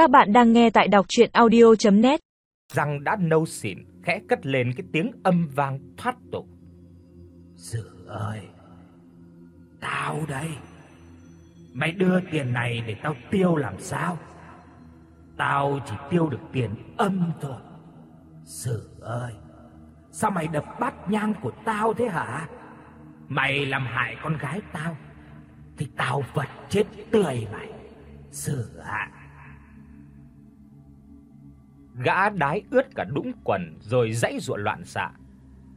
Các bạn đang nghe tại đọc audio net Răng đã nâu xỉn, khẽ cất lên cái tiếng âm vang thoát tục. Sử ơi, tao đây. Mày đưa tiền này để tao tiêu làm sao? Tao chỉ tiêu được tiền âm thôi. Sử ơi, sao mày đập bát nhang của tao thế hả? Mày làm hại con gái tao thì tao vật chết tươi mày. Sử ạ. Gã đái ướt cả đũng quần rồi dãy giụa loạn xạ.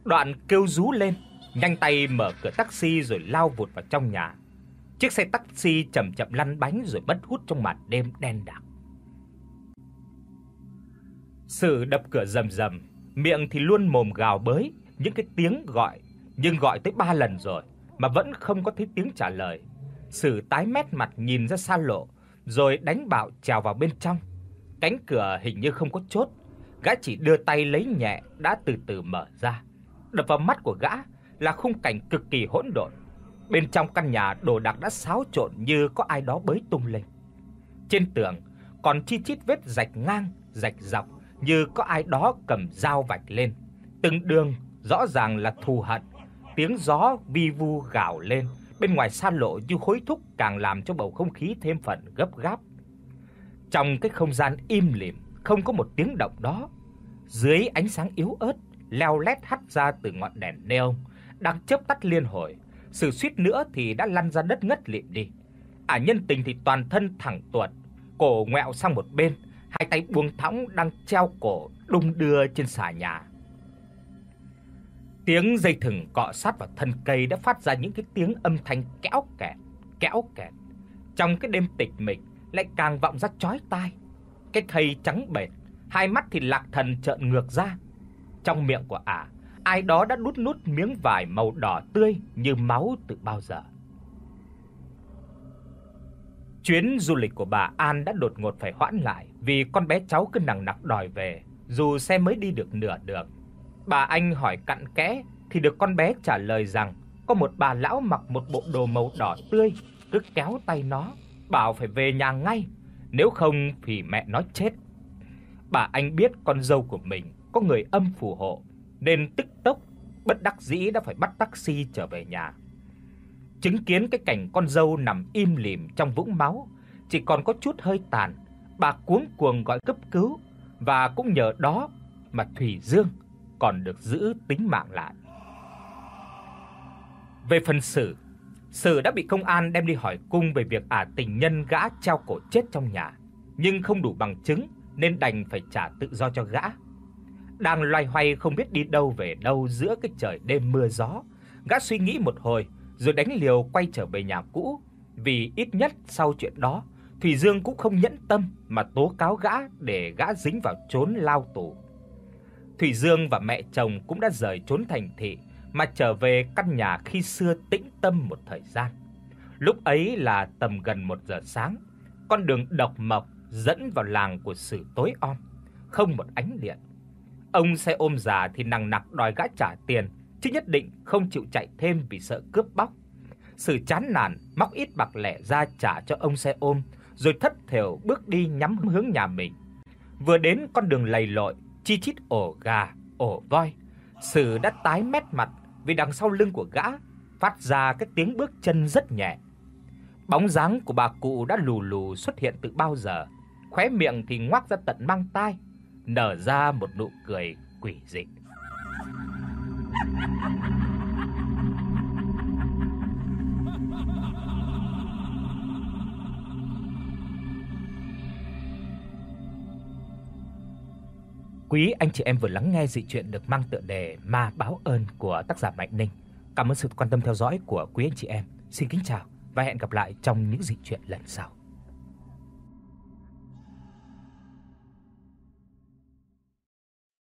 Đoạn kêu rú lên, nhanh tay mở cửa taxi rồi lao vụt vào trong nhà. Chiếc xe taxi chậm chậm lăn bánh rồi bất hút trong màn đêm đen đặc. sự đập cửa rầm rầm, miệng thì luôn mồm gào bới những cái tiếng gọi, nhưng gọi tới 3 lần rồi mà vẫn không có thấy tiếng trả lời. Sử tái mét mặt nhìn ra xa lộ, rồi đánh bạo trèo vào bên trong. Cánh cửa hình như không có chốt, gã chỉ đưa tay lấy nhẹ đã từ từ mở ra. Đập vào mắt của gã là khung cảnh cực kỳ hỗn độn. Bên trong căn nhà đồ đạc đã xáo trộn như có ai đó bới tung lên. Trên tường còn chi chít vết rạch ngang, rạch dọc như có ai đó cầm dao vạch lên. Từng đường rõ ràng là thù hận. Tiếng gió vi vu gào lên, bên ngoài xa lộ như hối thúc càng làm cho bầu không khí thêm phần gấp gáp. Trong cái không gian im lìm, không có một tiếng động đó, dưới ánh sáng yếu ớt leo lét hắt ra từ ngọn đèn neon đang chớp tắt liên hồi, sự suýt nữa thì đã lăn ra đất ngất lịm đi. À nhân tình thì toàn thân thẳng tuột, cổ ngoẹo sang một bên, hai tay buông thõng đang treo cổ đung đưa trên xà nhà. Tiếng dây thừng cọ sát vào thân cây đã phát ra những cái tiếng âm thanh kéo kẹt, kéo kẹt. Trong cái đêm tịch mịch lại càng vọng ra chói tai. Cái thây trắng bệt, hai mắt thì lạc thần trợn ngược ra. Trong miệng của ả, ai đó đã đút nút miếng vải màu đỏ tươi như máu từ bao giờ. Chuyến du lịch của bà An đã đột ngột phải hoãn lại vì con bé cháu cứ nằng nặc đòi về, dù xe mới đi được nửa đường. Bà Anh hỏi cặn kẽ thì được con bé trả lời rằng có một bà lão mặc một bộ đồ màu đỏ tươi cứ kéo tay nó, bảo phải về nhà ngay, nếu không thì mẹ nó chết. Bà Anh biết con dâu của mình có người âm phù hộ nên tức tốc bất đắc dĩ đã phải bắt taxi trở về nhà. Chứng kiến cái cảnh con dâu nằm im lìm trong vũng máu, chỉ còn có chút hơi tàn, bà cuống cuồng gọi cấp cứu và cũng nhờ đó mà Thủy Dương còn được giữ tính mạng lại. Về phần sự Sử đã bị công an đem đi hỏi cung về việc ả tình nhân gã treo cổ chết trong nhà, nhưng không đủ bằng chứng nên đành phải trả tự do cho gã. Đang loay hoay không biết đi đâu về đâu giữa cái trời đêm mưa gió, gã suy nghĩ một hồi rồi đánh liều quay trở về nhà cũ, vì ít nhất sau chuyện đó, Thủy Dương cũng không nhẫn tâm mà tố cáo gã để gã dính vào trốn lao tù. Thủy Dương và mẹ chồng cũng đã rời trốn thành thị mà trở về căn nhà khi xưa tĩnh tâm một thời gian. Lúc ấy là tầm gần 1 giờ sáng, con đường độc mộc dẫn vào làng của Sử tối om, không một ánh điện. Ông xe ôm già thì nằng nặc đòi gã trả tiền, chứ nhất định không chịu chạy thêm vì sợ cướp bóc. Sử chán nản móc ít bạc lẻ ra trả cho ông xe ôm, rồi thất thểu bước đi nhắm hướng nhà mình. Vừa đến con đường lầy lội, chi chít ổ gà, ổ voi, Sử đã tái mét mặt vì đằng sau lưng của gã phát ra cái tiếng bước chân rất nhẹ. Bóng dáng của bà cụ đã lù lù xuất hiện từ bao giờ, khóe miệng thì ngoác ra tận mang tai, nở ra một nụ cười quỷ dị. Quý anh chị em vừa lắng nghe dị truyện được mang tựa đề Ma báo ơn của tác giả Mạnh Ninh. Cảm ơn sự quan tâm theo dõi của quý anh chị em. Xin kính chào và hẹn gặp lại trong những dị truyện lần sau.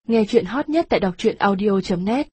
Nghe truyện hot nhất tại đọc audio net